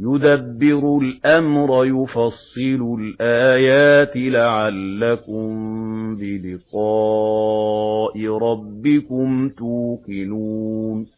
يُدَبِّرُ الْأَمْرَ يُفَصِّلُ الْآيَاتِ لَعَلَّكُمْ بِلِقَاءِ رَبِّكُمْ تُوقِنُونَ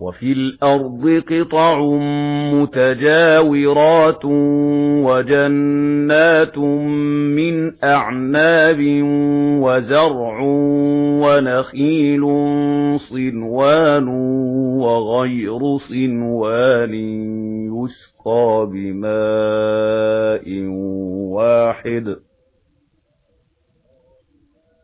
وَفِي الْأَرْضِ قِطَعٌ مُتَجَاوِرَاتٌ وَجَنَّاتٌ مِنْ أَعْنَابٍ وَزَرْعٌ وَنَخِيلٌ صِنْوَانٌ وَغَيْرُ صِنْوَانٍ يُسْقَى بِمَاءٍ وَاحِدٍ.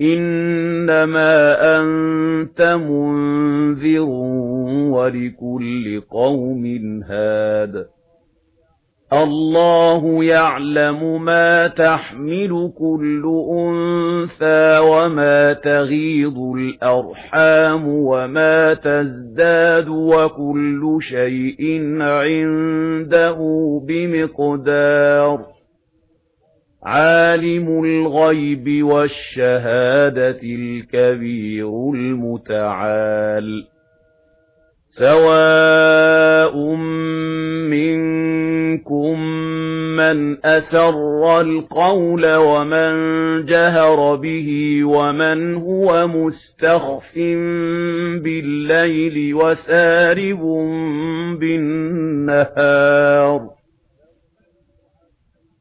إِنَّمَا أَنتَ مُنذِرٌ وَلِكُلِّ قَوْمٍ هَادٍ اللَّهُ يَعْلَمُ مَا تَحْمِلُ كُلُّ أُنثَىٰ وَمَا تَغِيضُ الْأَرْحَامُ وَمَا تَزْدَادُ وَكُلُّ شَيْءٍ عِندَهُ بِمِقْدَارٍ عالم الغيب والشهادة الكبير المتعال. سواء منكم مَنْ أَسَرَّ الْقَوْلَ وَمَنْ جَهَرَ بِهِ وَمَنْ هُوَ مُسْتَخْفٍ بِاللَّيْلِ وَسَارِبٌ بِالنَّهَارِ.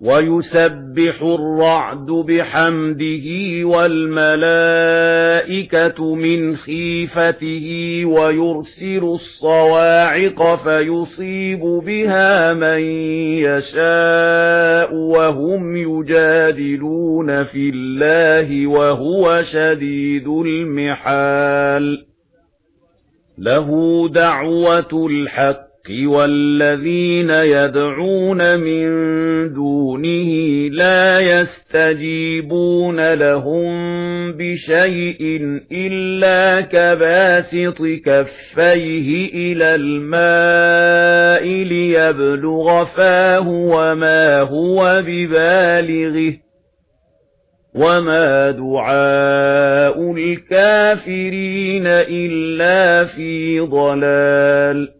وَيُسَبِّحُ الرَّعْدُ بِحَمْدِهِ وَالْمَلَائِكَةُ مِنْ خِيفَتِهِ وَيُرْسِلُ الصَّوَاعِقَ فَيُصِيبُ بِهَا مَن يَشَاءُ وَهُمْ يُجَادِلُونَ فِي اللَّهِ وَهُوَ شَدِيدُ الْمِحَالِ لَهُ دَعْوَةُ الْحَقِّ الْحَقِّ وَالَّذِينَ يَدْعُونَ مِن دُونِهِ لَا يَسْتَجِيبُونَ لَهُم بِشَيْءٍ إِلَّا كَبَاسِطِ كَفَّيْهِ إِلَى الْمَاءِ لِيَبْلُغَ فَاهُ وَمَا هُوَ بِبَالِغِهِ وَمَا دُعَاءُ الْكَافِرِينَ إِلَّا فِي ضَلَالٍ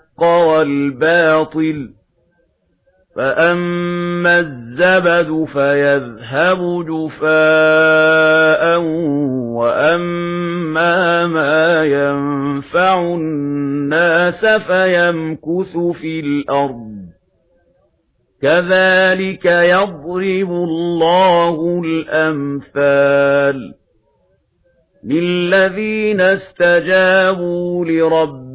الْحَقَّ وَالْبَاطِلَ فَأَمَّا الزَّبَدُ فَيَذْهَبُ جُفَاءً وَأَمَّا مَا يَنفَعُ النَّاسَ فَيَمْكُثُ فِي الْأَرْضِ كَذَلِكَ يَضْرِبُ اللَّهُ الْأَمْثَالَ لِلَّذِينَ اسْتَجَابُوا لِرَبِّهِمْ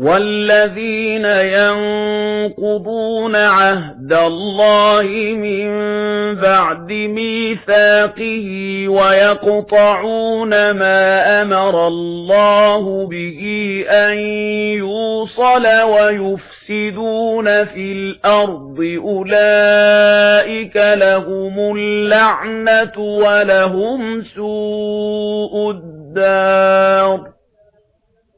وَالَّذِينَ يَنقُضُونَ عَهْدَ اللَّهِ مِن بَعْدِ مِيثَاقِهِ وَيَقْطَعُونَ مَا أَمَرَ اللَّهُ بِهِ أَن يُوصَلَ وَيُفْسِدُونَ فِي الْأَرْضِ أُولَئِكَ لَهُمُ اللَّعْنَةُ وَلَهُمْ سُوءُ الدَّارِ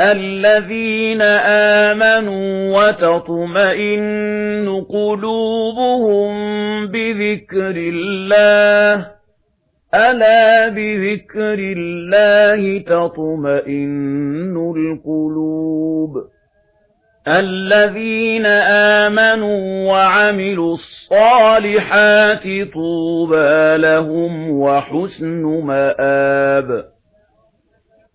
الَّذِينَ آمَنُوا وَتَطْمَئِنُّ قُلُوبُهُم بِذِكْرِ اللَّهِ أَلَا بِذِكْرِ اللَّهِ تَطْمَئِنُّ الْقُلُوبُ الَّذِينَ آمَنُوا وَعَمِلُوا الصَّالِحَاتِ طُوبَى لَهُمْ وَحُسْنُ مَآبٍ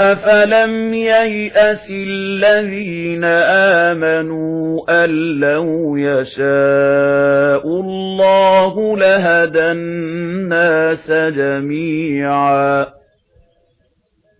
أَفَلَمْ يَيْأَسِ الَّذِينَ آمَنُوا أَن لَّوْ يَشَاءُ اللَّهُ لَهَدَى النَّاسَ جَمِيعًا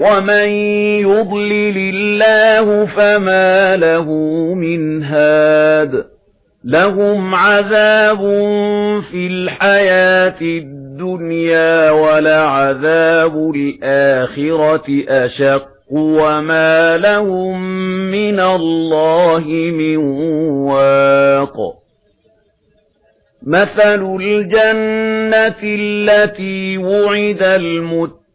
وَمَن يُضْلِلِ اللَّهُ فَمَا لَهُ مِنْ هَادٍ لَهُمْ عَذَابٌ فِي الْحَيَاةِ الدُّنْيَا وَلَعَذَابُ الْآخِرَةِ أَشَقُّ وَمَا لَهُم مِّنَ اللَّهِ مِن وَاقٍ مَثَلُ الْجَنَّةِ الَّتِي وُعِدَ الْمُتَّقُونَ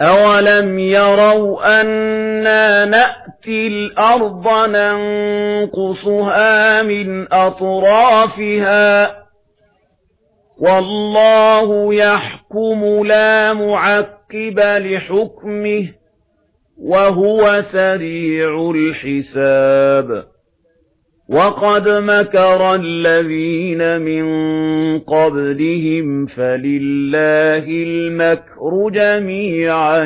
أَوَلَمْ يَرَوْا أَنَّا نَأْتِي الْأَرْضَ نَنقُصُهَا مِنْ أَطْرَافِهَا وَاللَّهُ يَحْكُمُ لَا مُعَقِّبَ لِحُكْمِهِ وَهُوَ سَرِيعُ الْحِسَابِ وَقَدْ مَكَرَ الَّذِينَ مِن قَبْلِهِمْ فَلِلَّهِ الْمَكْرُ جَمِيعًا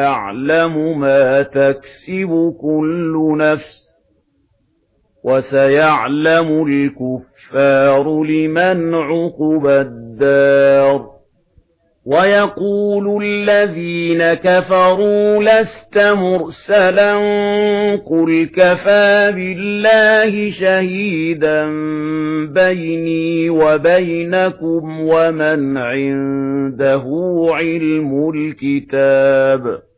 يَعْلَمُ مَا تَكْسِبُ كُلُّ نَفْسٍ وَسَيَعْلَمُ الْكُفَّارُ لِمَنْ عُقْبَى الدَّارِ وَيَقُولُ الَّذِينَ كَفَرُوا لَسْتَ مُرْسَلًا قُلْ كَفَى بِاللَّهِ شَهِيدًا بَيْنِي وَبَيْنَكُمْ وَمَنْ عِندَهُ عِلْمُ الْكِتَابِ